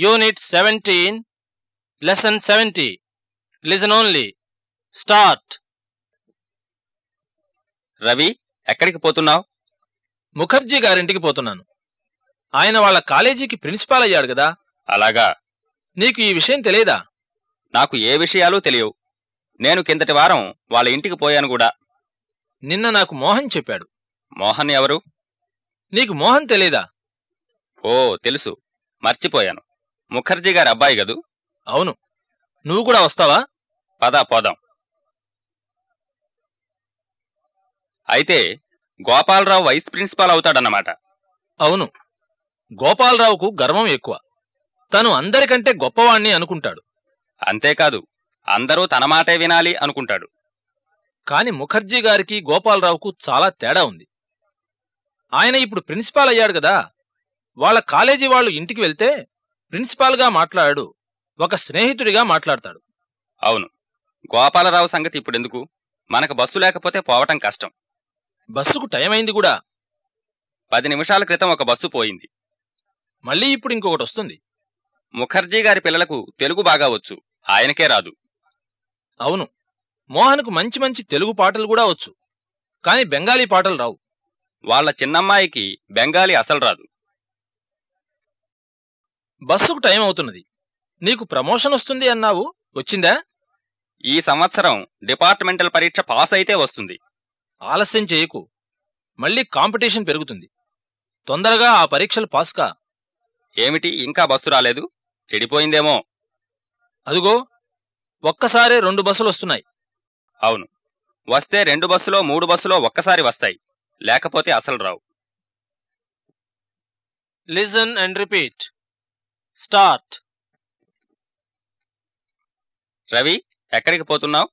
Unit seventeen lesson seventy listen only start Ravi ఎక్కడికి పోతున్నావు? ముఖర్జీ గారింటికి పోతున్నాను. ఆయన వాళ్ళ కాలేజీకి ప్రిన్సిపాల్ అయ్యాడు కదా. అలాగా. నీకు ఈ విషయం తెలియదా? నాకు ఏ విషయాలు తెలియవు. నేను కిందటి వారం వాళ్ళ ఇంటికి పోయాను కూడా. నిన్న నాకు మోహన్ చెప్పాడు. మోహన్ ఎవరు? నీకు మోహన్ తెలీదా? ఓ తెలుసు. మర్చిపోయాను. ముఖర్జీ గారి అబ్బాయి గదు అవును. నువ్వు కూడా వస్తావా? పద పోదాం. అయితే గోపాలరావు వైస్ ప్రిన్సిపాల్ అవుతాడన్నమాట. అవును. గోపాలరావుకు గర్వం ఎక్కువ. తను అందరికంటే గొప్పవాణ్ణి అనుకుంటాడు. అంతేకాదు అందరూ తన మాటే వినాలి అనుకుంటాడు. కాని ముఖర్జీ గారికి గోపాలరావుకు చాలా తేడా ఉంది. ఆయన ఇప్పుడు ప్రిన్సిపాల్ అయ్యాడు కదా. వాళ్ళ కాలేజీ వాళ్ళు ఇంటికి వెళ్తే ప్రిన్సిపాల్గా మాట్లాడాడు ఒక స్నేహితుడిగా మాట్లాడతాడు. అవును. గోపాలరావు సంగతి ఇప్పుడెందుకు? మనకు బస్సు లేకపోతే పోవటం కష్టం. బస్సుకు టైం అయింది కూడా. పది నిమిషాల క్రితం ఒక బస్సు పోయింది. మళ్ళీ ఇప్పుడు ఇంకొకటి వస్తుంది. ముఖర్జీ గారి పిల్లలకు తెలుగు బాగా వచ్చు. ఆయనకే రాదు. అవును. మోహన్కు మంచి మంచి తెలుగు పాటలు కూడా వచ్చు. కాని బెంగాలీ పాటలు రావు. వాళ్ళ చిన్నమ్మాయికి బెంగాలీ అసలు రాదు. బస్సుకు టైం అవుతున్నది. నీకు ప్రమోషన్ వస్తుంది అన్నావు. వచ్చిందా? ఈ సంవత్సరం డిపార్ట్మెంటల్ పరీక్ష పాస్ అయితే వస్తుంది. ఆలస్యం చేయకు. మళ్ళీ కాంపిటీషన్ పెరుగుతుంది. తొందరగా ఆ పరీక్షలు పాస్కా ఏమిటి ఇంకా బస్సు రాలేదు? చెడిపోయిందేమో. అదుగో ఒక్కసారే రెండు బస్సులు వస్తున్నాయి. అవును. వస్తే రెండు బస్సులో మూడు బస్సులో ఒక్కసారి వస్తాయి. లేకపోతే అసలు రావు. Listen and repeat start. Ravi ఎక్కడికి పోతున్నావు?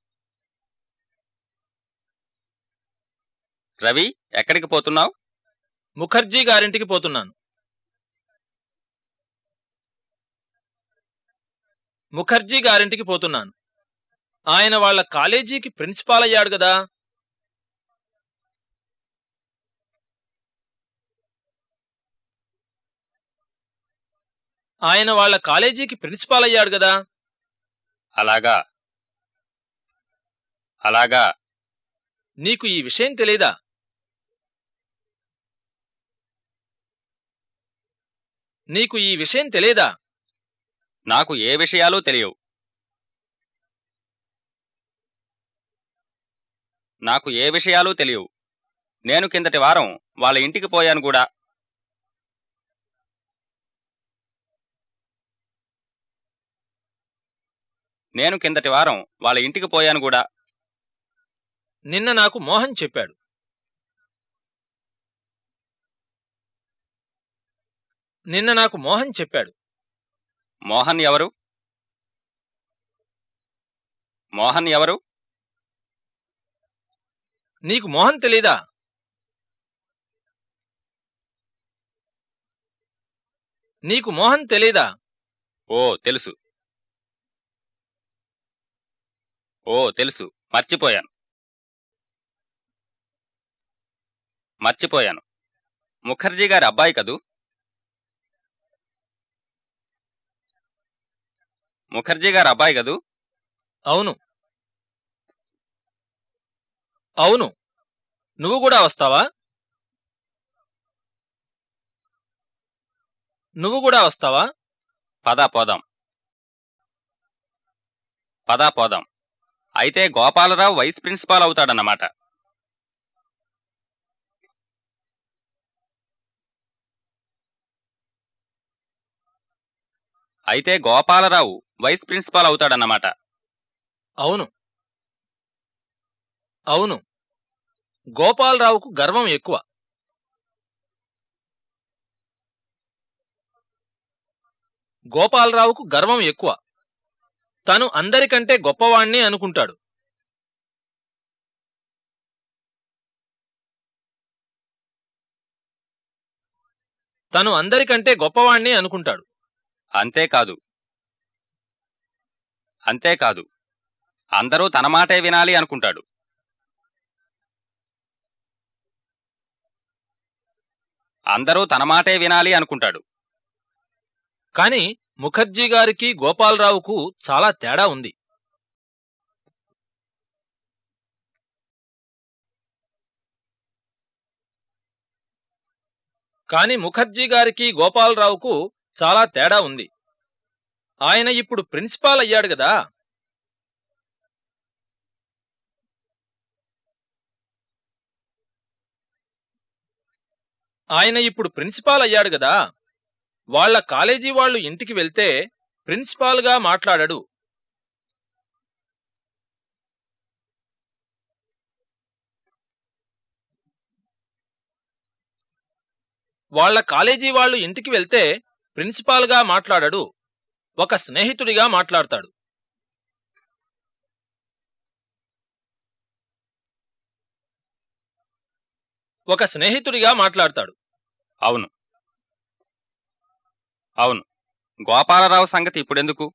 రవి ఎక్కడికి పోతున్నావు? ముఖర్జీ గారింటికి పోతున్నాను. ముఖర్జీ గారింటికి పోతున్నాను. ఆయన వాళ్ళ కాలేజీకి ప్రిన్సిపాల్ అయ్యాడు కదా. ఆయన వాళ్ళ కాలేజీకి ప్రిన్సిపాల్ అయ్యాడు కదా. అలాగా. అలాగా. నీకు ఈ విషయం తెలీదా? నీకు ఈ విషయం తెలీదా? నాకు ఏ విషయాలు తెలియవు. నాకు ఏ విషయాలు తెలియవు. నేను కిందటి వారం వాళ్ళ ఇంటికి పోయాను కూడా. నేను కిందటి వారం వాళ్ళ ఇంటికి పోయాను కూడా. నిన్న నాకు మోహన్ చెప్పాడు. నిన్న నాకు మోహన్ చెప్పాడు. మోహన్ ఎవరు? మోహన్ ఎవరు? నీకు మోహన్ తెలీదా? నీకు మోహన్ తెలీదా? ఓ తెలుసు. ఓ తెలుసు. మర్చిపోయాను. మర్చిపోయాను. ముఖర్జీ గారి అబ్బాయి కదూ? ముఖర్జీ గారి అబ్బాయి కదూ? అవును. అవును. నువ్వు కూడా వస్తావా? నువ్వు కూడా వస్తావా? పదా పోదాం. పదా పోదాం. అయితే గోపాలరావు వైస్ ప్రిన్సిపాల్ అవుతాడన్నమాట. అయితే గోపాలరావు వైస్ ప్రిన్సిపాల్ అవుతాడన్నమాట. అవును. అవును. గోపాలరావుకు గర్వం ఎక్కువ. గోపాలరావుకు గర్వం ఎక్కువ. తను అందరికంటే గొప్పవాణ్ణి అనుకుంటాడు. తను అందరికంటే గొప్పవాణ్ణి అనుకుంటాడు. అంతేకాదు. అంతేకాదు. అందరూ తన మాటే వినాలి అనుకుంటాడు. అందరూ తన మాటే వినాలి అనుకుంటాడు. కాని ముఖర్జీ గారికి గోపాలరావుకు చాలా తేడా ఉంది. కాని ముఖర్జీ గారికి గోపాలరావుకు చాలా తేడా ఉంది. ఆయన ఇప్పుడు ప్రిన్సిపాల్ అయ్యాడు కదా ఆయన ఇప్పుడు ప్రిన్సిపాల్ అయ్యాడు కదా వాళ్ళ కాలేజీ వాళ్ళు ఇంటికి వెళ్తే ప్రిన్సిపాల్గా మాట్లాడడు. వాళ్ళ కాలేజీ వాళ్ళు ఇంటికి వెళ్తే ప్రిన్సిపాల్గా మాట్లాడడు. ఒక స్నేహితుడిగా మాట్లాడతాడు. ఒక స్నేహితుడిగా మాట్లాడతాడు. అవును. అవును. గోపాలరావు సంగతి ఇప్పుడెందుకు?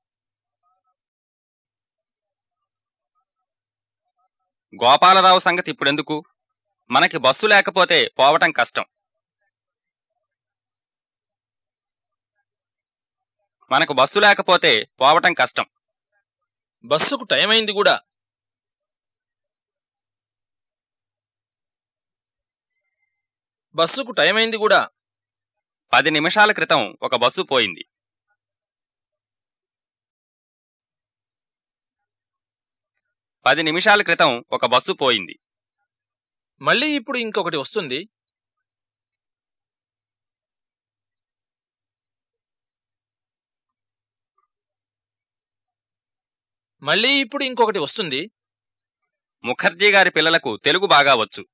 గోపాలరావు సంగతి ఇప్పుడెందుకు? మనకి బస్సు లేకపోతే పోవటం కష్టం. మనకు బస్సు లేకపోతే పోవటం కష్టం. బస్సుకు టైం అయింది కూడా. బస్సుకు టైం అయింది కూడా. పది నిమిషాల క్రితం ఒక బస్సు పోయింది. పది నిమిషాల క్రితం ఒక బస్సు పోయింది. మళ్ళీ ఇప్పుడు ఇంకొకటి వస్తుంది. మళ్ళీ ఇప్పుడు ఇంకొకటి వస్తుంది. ముఖర్జీ గారి పిల్లలకు తెలుగు బాగా వచ్చు.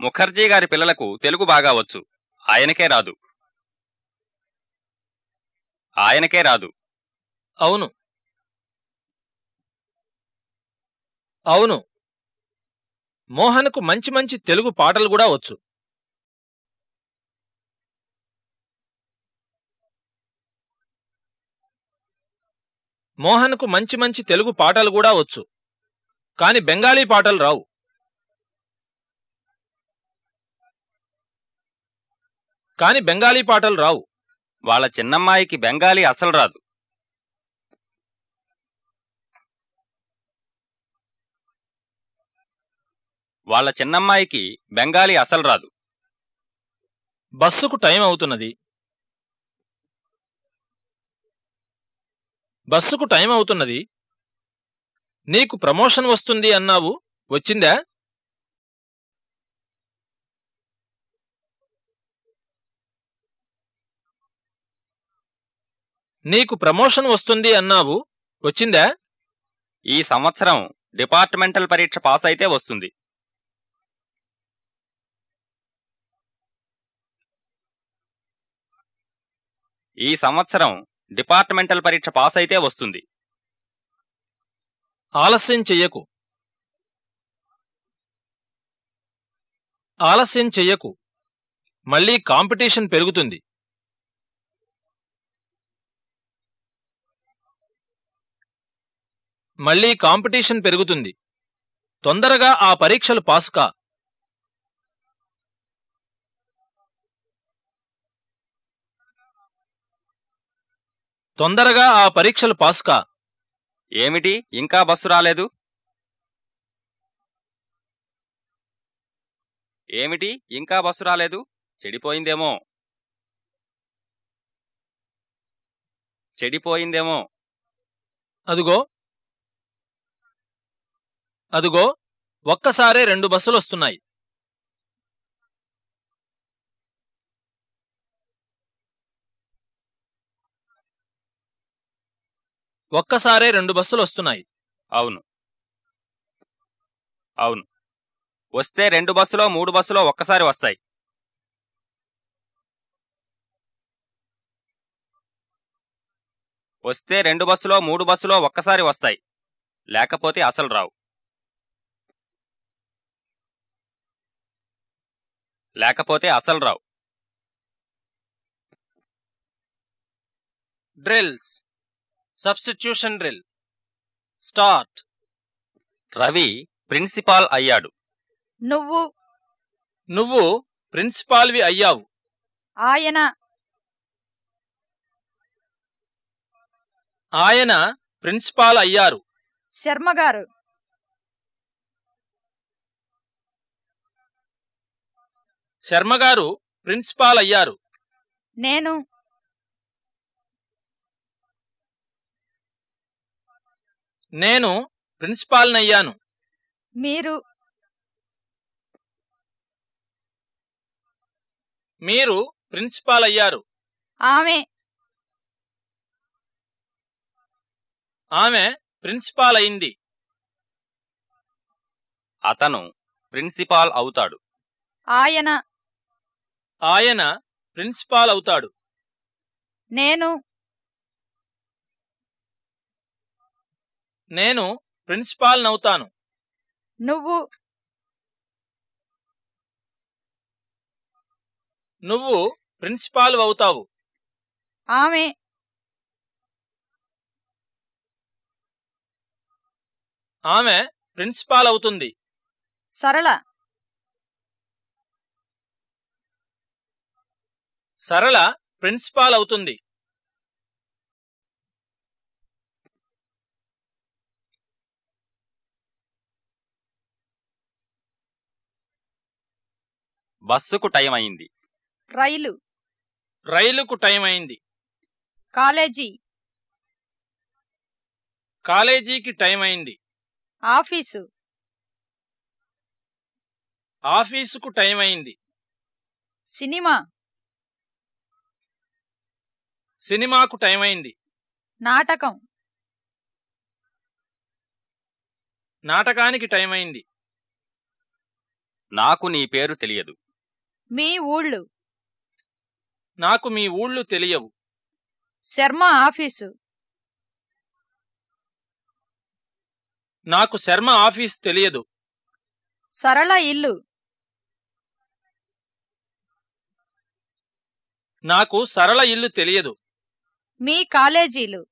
ముఖర్జీ గారి పిల్లలకు తెలుగు బాగా వచ్చు. ఆయనకే రాదు. ఆయనకే రాదు. అవును. అవును. మోహన్కు మంచి మంచి తెలుగు పాటలు కూడా వచ్చు. మోహన్కు మంచి మంచి తెలుగు పాటలు కూడా వచ్చు. కాని బెంగాలీ పాటలు రావు. కాని బెంగాలీ పాటలు రావు. వాళ్ళ చిన్నమ్మాయికి బెంగాలీ అసలు రాదు. వాళ్ళ చిన్నమ్మాయికి బెంగాలీ అసలు రాదు. బస్సుకు టైం అవుతున్నది. బస్సుకు టైం అవుతున్నది. నీకు ప్రమోషన్ వస్తుంది అన్నావు. వచ్చిందా? నీకు ప్రమోషన్ వస్తుంది అన్నావు. వచ్చిందా? ఈ సంవత్సరం డిపార్ట్మెంటల్ పరీక్ష పాస్ అయితే వస్తుంది. ఈ సంవత్సరం డిపార్ట్మెంటల్ పరీక్ష పాస్ అయితే వస్తుంది. ఆలస్యం చెయ్యకు. ఆలస్యం చెయ్యకు. మళ్ళీ కాంపిటీషన్ పెరుగుతుంది. మళ్ళీ కాంపిటీషన్ పెరుగుతుంది. తొందరగా ఆ పరీక్షలు పాస్ కా. తొందరగా ఆ పరీక్షలు పాస్ కా. ఏమిటి? ఇంకా బస్సు రాలేదు? ఏమిటి? ఇంకా బస్సు రాలేదు? చెడిపోయిందేమో. చెడిపోయిందేమో. అదుగో. అదుగో ఒక్కసారే రెండు బస్సులు వస్తున్నాయి ఒక్కసారే రెండు బస్సులు వస్తున్నాయి అవును. అవును. వస్తే రెండు బస్సులో మూడు బస్సులో ఒక్కసారి వస్తాయి. వస్తే రెండు బస్సులో మూడు బస్సులో ఒక్కసారి వస్తాయి. లేకపోతే అసలు రావు. లేకపోతే అసలు రావు. Drills. Substitution drill. Start. Ravi principal అయ్యాడు. నువ్వు? నువ్వు ప్రిన్సిపాల్వి అయ్యావు. ఆయన? ఆయన ప్రిన్సిపాల్ అయ్యారు. శర్మగారు. శర్మగారు ప్రిన్సిపాల్ అయ్యారు. నేను నేను ప్రిన్సిపాల్నయ్యాను మీరు మీరు ప్రిన్సిపాల్ అయ్యారు. ఆమె ఆమె ప్రిన్సిపాల్ అయింది. అతను ప్రిన్సిపాల్ అవుతాడు. ఆయన ఆయన ప్రిన్సిపాల్ అవుతాడు. నేను నేను ప్రిన్సిపాల్ నవుతాను. నువ్వు నువ్వు ప్రిన్సిపాల్ అవుతావు. ఆమె ఆమె ప్రిన్సిపాల్ అవుతుంది. సరళ సరళ ప్రిన్సిపాల్ అవుతుంది. బస్సుకు టైం అయింది. రైలు. రైలుకు టైం అయింది. కాలేజీ. కాలేజీకి టైం అయింది. ఆఫీసు. ఆఫీసుకు టైం అయింది. సినిమా. సినిమాకు టైం అయింది. నాటకం. నాటకానికి టైం అయింది. నాకు నీ పేరు తెలియదు. మీ ఊళ్ళు. నాకు మీ ఊళ్ళు తెలియవు. శర్మ ఆఫీసు. నాకు శర్మ ఆఫీస్ తెలియదు. సరళ ఇల్లు. నాకు సరళ ఇల్లు తెలియదు. మీ కాలేజీలు?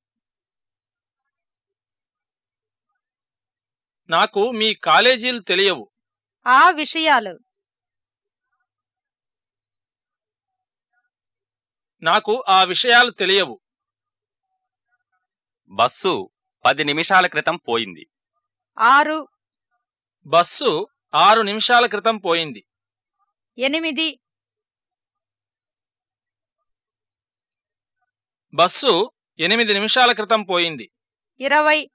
నాకు మీ కాలేజీలు తెలియవు. ఆ విషయాలు? నాకు ఆ విషయాలు తెలియవు. బస్సు పది నిమిషాల క్రితం పోయింది. ఆరు? బస్సు ఆరు నిమిషాల క్రితం పోయింది. ఎనిమిది? బస్సు ఎనిమిది నిమిషాల క్రితం పోయింది. ఇరవై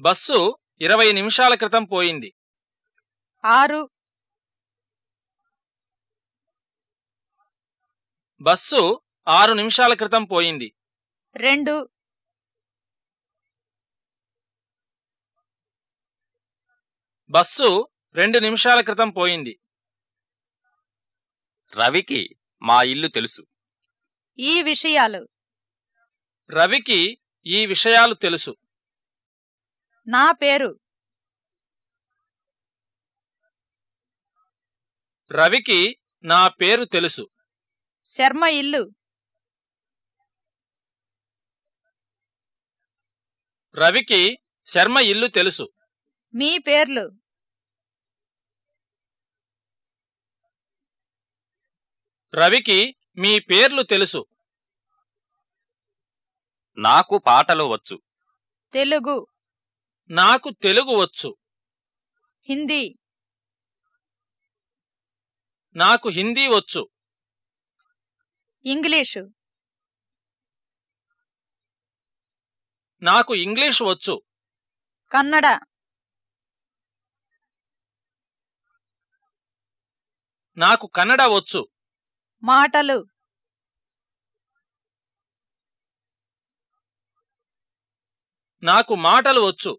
బస్సు ఇరవై నిమిషాల క్రితం పోయింది. ఆరు బస్సు ఆరు నిమిషాల క్రితం పోయింది. రెండు బస్సు రెండు నిమిషాల క్రితం పోయింది. రవికి మా ఇల్లు తెలుసు. ఈ విషయాలు. రవికి ఈ విషయాలు తెలుసు. నా పేరు. రవికి నా పేరు తెలుసు. శర్మ ఇల్లు. రవికి శర్మ ఇల్లు తెలుసు. మీ పేర్లు. రవికి మీ పేర్లు తెలుసు. నాకు పాటలు వచ్చు. తెలుగు. నాకు తెలుగు వచ్చు. హిందీ. నాకు హిందీ వచ్చు. ఇంగ్లీషు. నాకు ఇంగ్లీష్ వచ్చు. కన్నడ. నాకు కన్నడ వచ్చు. మాటలు. నాకు మాటలు వచ్చు.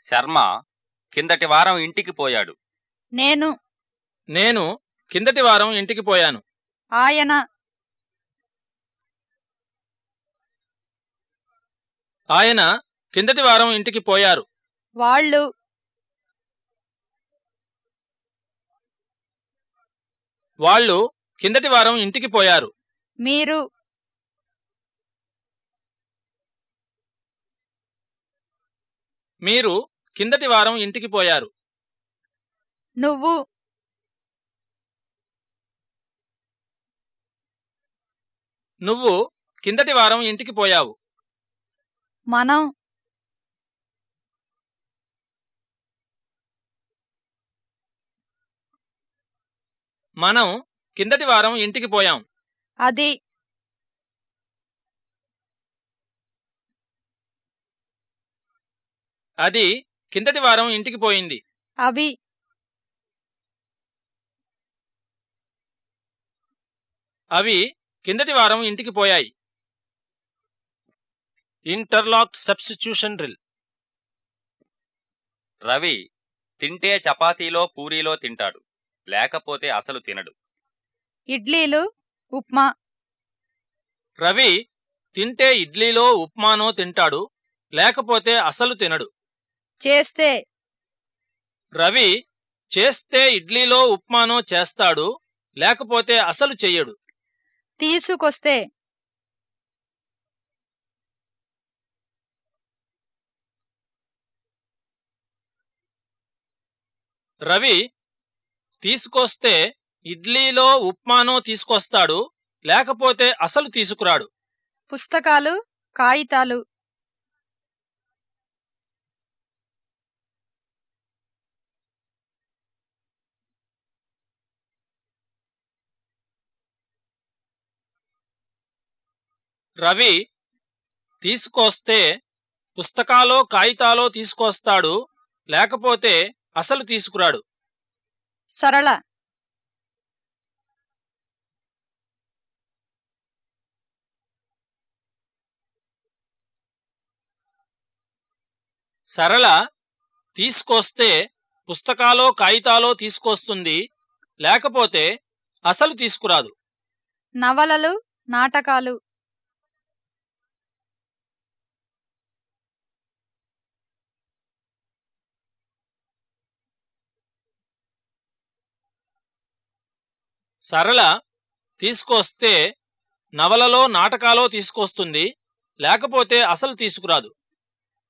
శర్మ కిందటి వారం ఇంటికి పోయాడు. నేను. నేను కిందటి వారం ఇంటికి పోయాను. ఆయన. ఆయన కిందటి వారం ఇంటికి పోయారు. వాళ్ళు. వాళ్ళు కిందటి వారం ఇంటికి పోయారు. మీరు మీరు కిందటి వారం ఇంటికి పోయారు. నువ్వు నువ్వు కిందటి వారం ఇంటికి పోయావు. మనం మనం కిందటి వారం ఇంటికి పోయాం. అది అది కిందటి వారం ఇంటికి పోయింది. అవి అవి కిందటి వారం ఇంటికి పోయాయి. ఇంటర్లాక్ సబ్స్టిట్యూషన్ డ్రిల్ రవి తింటే చపాతీలో పూరీలో తింటాడు. లేకపోతే అసలు తినడు. ఇడ్లీలు ఉప్మా. రవి తింటే ఇడ్లీలో ఉప్మానో తింటాడు లేకపోతే అసలు తినడు. చేస్తే. రవి చేస్తే ఇడ్లీలో ఉప్మానో చేస్తాడు లేకపోతే అసలు చెయ్యడు. తీసుకొస్తే. రవి తీసుకొస్తే ఇడ్లీలో ఉప్మానో తీసుకొస్తాడు లేకపోతే అసలు తీసుకురాడు. పుస్తకాలు కాగితాలు. రవి తీసుకొస్తే పుస్తకాలో కాగితాలో తీసుకొస్తాడు లేకపోతే అసలు తీసుకురాడు. సరళ. సరళ తీసుకొస్తే పుస్తకాలో కాగితాలో తీసుకొస్తుంది లేకపోతే అసలు తీసుకురాదు. నవలలు నాటకాలు. సరళ తీసుకొస్తే నవలలో నాటకాలో తీసుకొస్తుంది లేకపోతే అసలు తీసుకురాదు.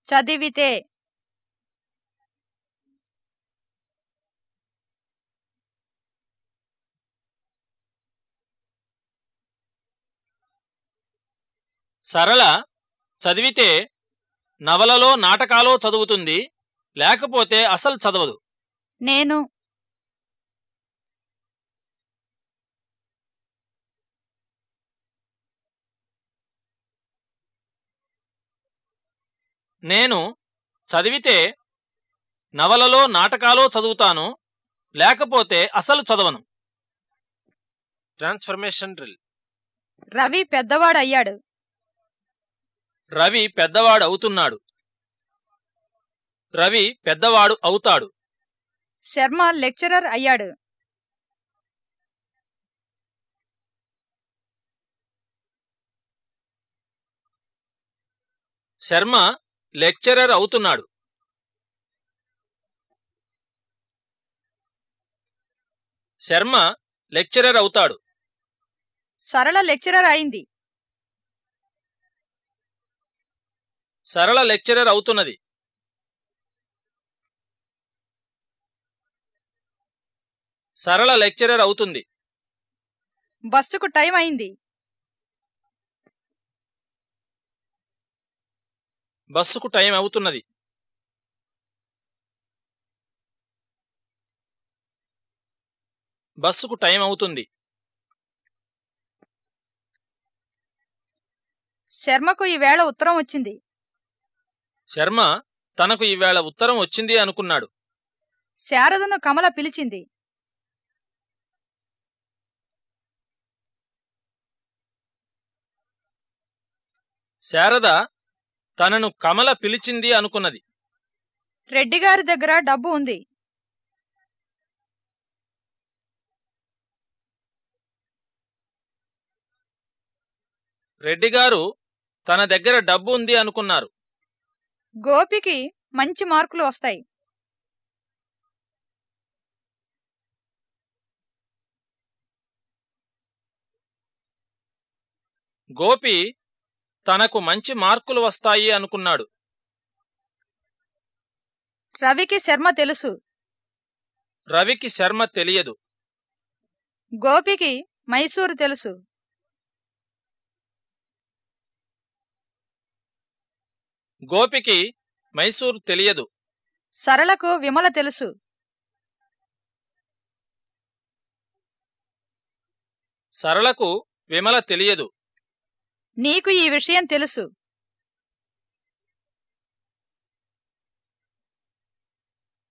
చదివితే. సరళ చదివితే నవలలో నాటకాలో చదువుతుంది లేకపోతే అసలు చదవదు. నేను నేను చదివితే నవలలో నాటకాలో చదువుతాను లేకపోతే అసలు చదవను. Transformation drill. రవి పెద్దవాడయ్యాడు. రవి పెద్దవాడు అవుతున్నాడు. రవి పెద్దవాడు అవుతాడు. శర్మ లెక్చరర్ అయ్యాడు. శర్మ లెక్చరర్ అవుతున్నాడు. శర్మ లెక్చరర్ అవుతాడు. సరళ లెక్చరర్ అయింది. సరళ లెక్చరర్ అవుతున్నది. సరళ లెక్చరర్ అవుతుంది. బస్సుకు టైం అయింది. బస్సుకు టైం అవుతున్నది. బస్సుకు టైం అవుతుంది. శర్మకు ఈవేళ ఉత్తరం వచ్చింది. శర్మ తనకు ఈవేళ ఉత్తరం వచ్చింది అనుకున్నాడు. శారదను కమల పిలిచింది. శారద తనను కమల పిలిచింది అనుకున్నది. రెడ్డిగారి దగ్గర డబ్బు ఉంది. రెడ్డిగారు తన దగ్గర డబ్బు ఉంది అనుకున్నారు. గోపికి మంచి మార్కులు వస్తాయి. గోపి తనకు మంచి మార్కులు వస్తాయి అనుకున్నాడు. రవికి శర్మ తెలుసు. రవికి శర్మ తెలియదు. గోపికి మైసూరు తెలుసు. గోపికి మైసూర్ తెలియదు. సరళకు విమల తెలుసు. సరళకు విమల తెలియదు. నీకు ఈ విషయం తెలుసు.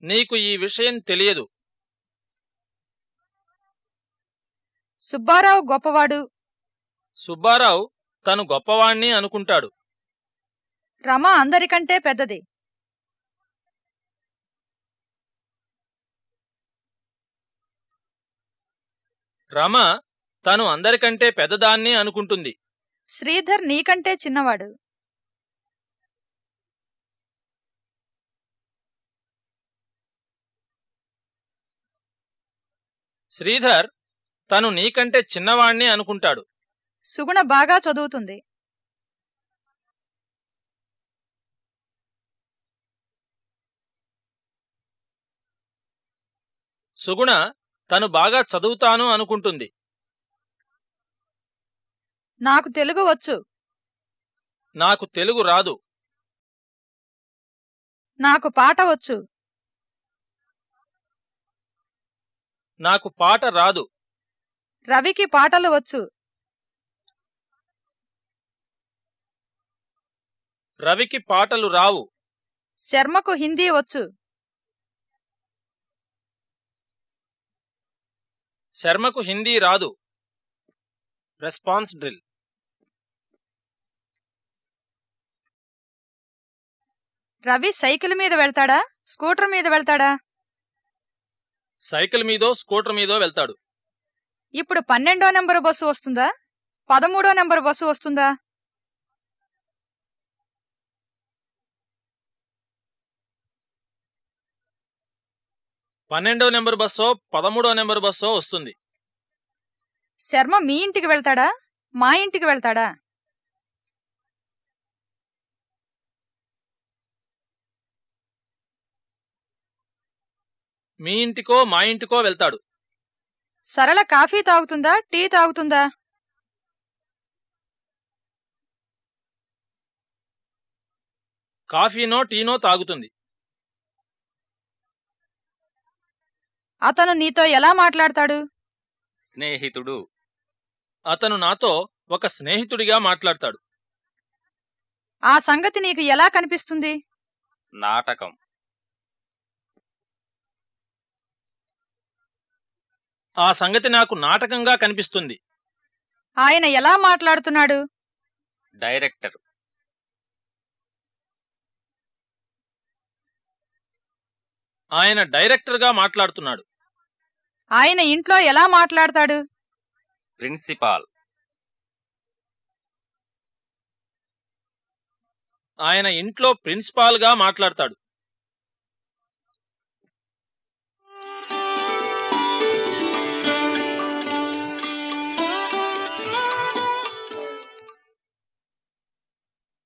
నీకు ఈ విషయం తెలియదు. సుబ్బారావు గొప్పవాడు. సుబ్బారావు తను గొప్పవాణ్ణి అనుకుంటాడు. రమ అందరికంటే పెద్దది. రమ తను అందరికంటే పెద్దదాన్ని అనుకుంటుంది. శ్రీధర్ నీకంటే చిన్నవాడు. శ్రీధర్ తను నీకంటే చిన్నవాణ్ణి అనుకుంటాడు. సుగుణ బాగా చదువుతుంది. సుగుణ తను బాగా చదువుతాను అనుకుంటుంది. నాకు తెలుగు వచ్చు. నాకు తెలుగు రాదు. నాకు పాట వచ్చు. నాకు పాట రాదు. రవికి పాటలు వచ్చు. రవికి పాటలు రావు. శర్మకు హిందీ వచ్చు. శర్మకు హిందీ రాదు. Response drill. రవి సైకిల్ మీద వెళ్తాడా? స్కూటర్ మీద వెళ్తాడా? సైకిల్ మీదో స్కూటర్ మీదో వెళ్తాడు. ఇప్పుడు పన్నెండో నెంబరు బస్సు వస్తుందా? పదమూడో నెంబరు బస్సు వస్తుందా? పన్నెండో నెంబర్ బస్సో పదమూడో నెంబర్ బస్సో వస్తుంది. శర్మ మీ ఇంటికి వెళ్తాడా? మా ఇంటికి వెళ్తాడా? మీ ఇంటికో మా ఇంటికో వెళ్తాడు. సరళ కాఫీ తాగుతుందా? టీ తాగుతుందా? కాఫీనో టీనో తాగుతుంది. అతను నీతో ఎలా మాట్లాడతాడు? స్నేహితుడు. అతను నాతో ఒక స్నేహితుడిగా మాట్లాడతాడు. ఆ సంగతి నీకు ఎలా కనిపిస్తుంది? నాటకం. ఆ సంగతి నాకు నాటకంగా కనిపిస్తుంది. ఆయన ఎలా మాట్లాడుతున్నాడు? డైరెక్టర్. ఆయన డైరెక్టర్గా మాట్లాడుతున్నాడు. ఆయన ఇంట్లో ఎలా మాట్లాడతాడు? ప్రిన్సిపాల్. ఆయన ఇంట్లో ప్రిన్సిపాల్గా మాట్లాడతాడు.